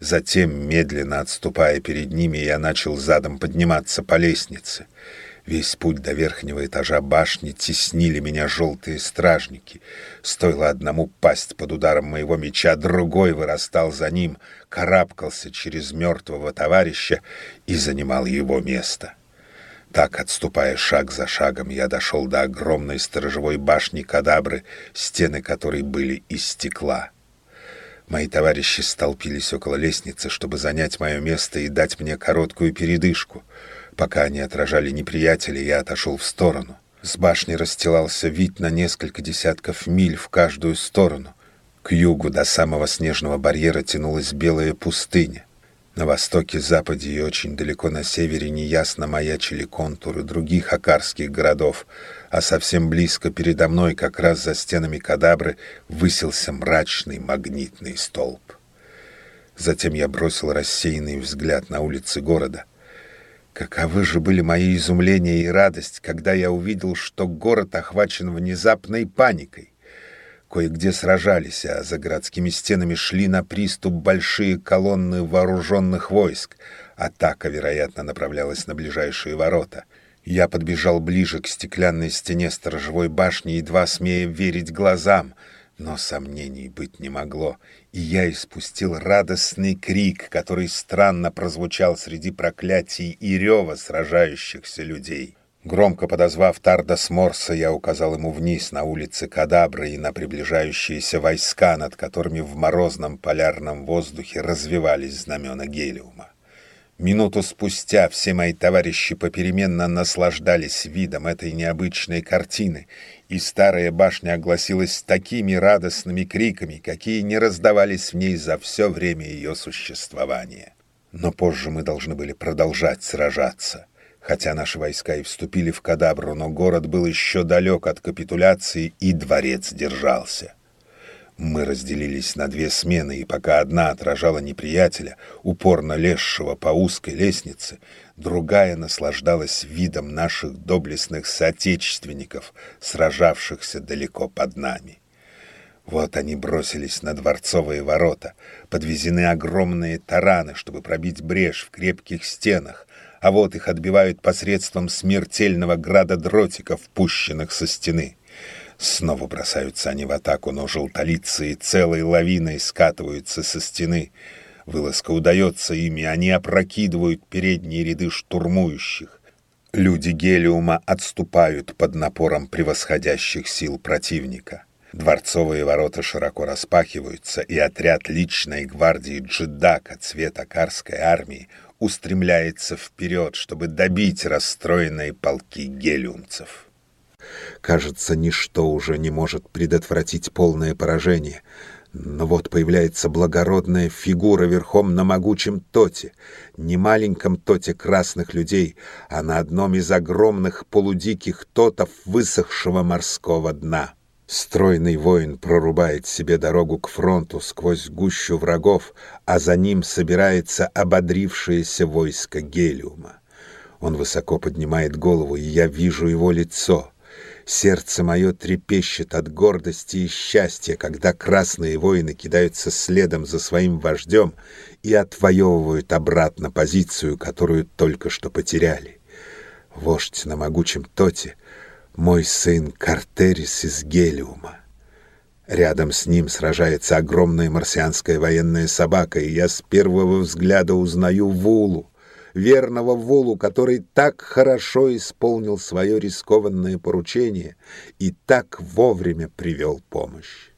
Затем, медленно отступая перед ними, я начал задом подниматься по лестнице. Весь путь до верхнего этажа башни теснили меня желтые стражники. Стоило одному пасть под ударом моего меча, другой вырастал за ним, карабкался через мертвого товарища и занимал его место. Так, отступая шаг за шагом, я дошел до огромной сторожевой башни Кадабры, стены которой были из стекла. Мои товарищи столпились около лестницы, чтобы занять мое место и дать мне короткую передышку — Пока они отражали неприятеля, я отошел в сторону. С башни расстилался вид на несколько десятков миль в каждую сторону. К югу до самого снежного барьера тянулась белая пустыня. На востоке, западе и очень далеко на севере неясно маячили контуры других акарских городов, а совсем близко передо мной, как раз за стенами Кадабры, высился мрачный магнитный столб. Затем я бросил рассеянный взгляд на улицы города — Каковы же были мои изумления и радость, когда я увидел, что город охвачен внезапной паникой. Кое-где сражались, а за городскими стенами шли на приступ большие колонны вооруженных войск. Атака, вероятно, направлялась на ближайшие ворота. Я подбежал ближе к стеклянной стене сторожевой башни, едва смея верить глазам — но сомнений быть не могло, и я испустил радостный крик, который странно прозвучал среди проклятий и рева сражающихся людей. Громко подозвав Тардас Морса, я указал ему вниз на улицы Кадабры и на приближающиеся войска, над которыми в морозном полярном воздухе развивались знамена гелиума. Минуту спустя все мои товарищи попеременно наслаждались видом этой необычной картины, и старая башня огласилась такими радостными криками, какие не раздавались в ней за все время ее существования. Но позже мы должны были продолжать сражаться. Хотя наши войска и вступили в Кадабру, но город был еще далек от капитуляции, и дворец держался. Мы разделились на две смены, и пока одна отражала неприятеля, упорно лезшего по узкой лестнице, другая наслаждалась видом наших доблестных соотечественников, сражавшихся далеко под нами. Вот они бросились на дворцовые ворота, подвезены огромные тараны, чтобы пробить брешь в крепких стенах, а вот их отбивают посредством смертельного града дротиков, пущенных со стены. Снова бросаются они в атаку, но желтолицы целой лавиной скатываются со стены. Вылазка удается ими, они опрокидывают передние ряды штурмующих. Люди Гелиума отступают под напором превосходящих сил противника. Дворцовые ворота широко распахиваются, и отряд личной гвардии Джедака цвета карской армии устремляется вперед, чтобы добить расстроенные полки гелиумцев. Кажется, ничто уже не может предотвратить полное поражение. Но вот появляется благородная фигура верхом на могучем тоте, не маленьком тоте красных людей, а на одном из огромных полудиких тотов высохшего морского дна. Стройный воин прорубает себе дорогу к фронту сквозь гущу врагов, а за ним собирается ободрившееся войско Гелиума. Он высоко поднимает голову, и я вижу его лицо — Сердце мое трепещет от гордости и счастья, когда красные воины кидаются следом за своим вождем и отвоевывают обратно позицию, которую только что потеряли. Вождь на могучем тоте — мой сын Картерис из Гелиума. Рядом с ним сражается огромная марсианская военная собака, и я с первого взгляда узнаю Вулу, верного Волу, который так хорошо исполнил свое рискованное поручение и так вовремя привел помощь.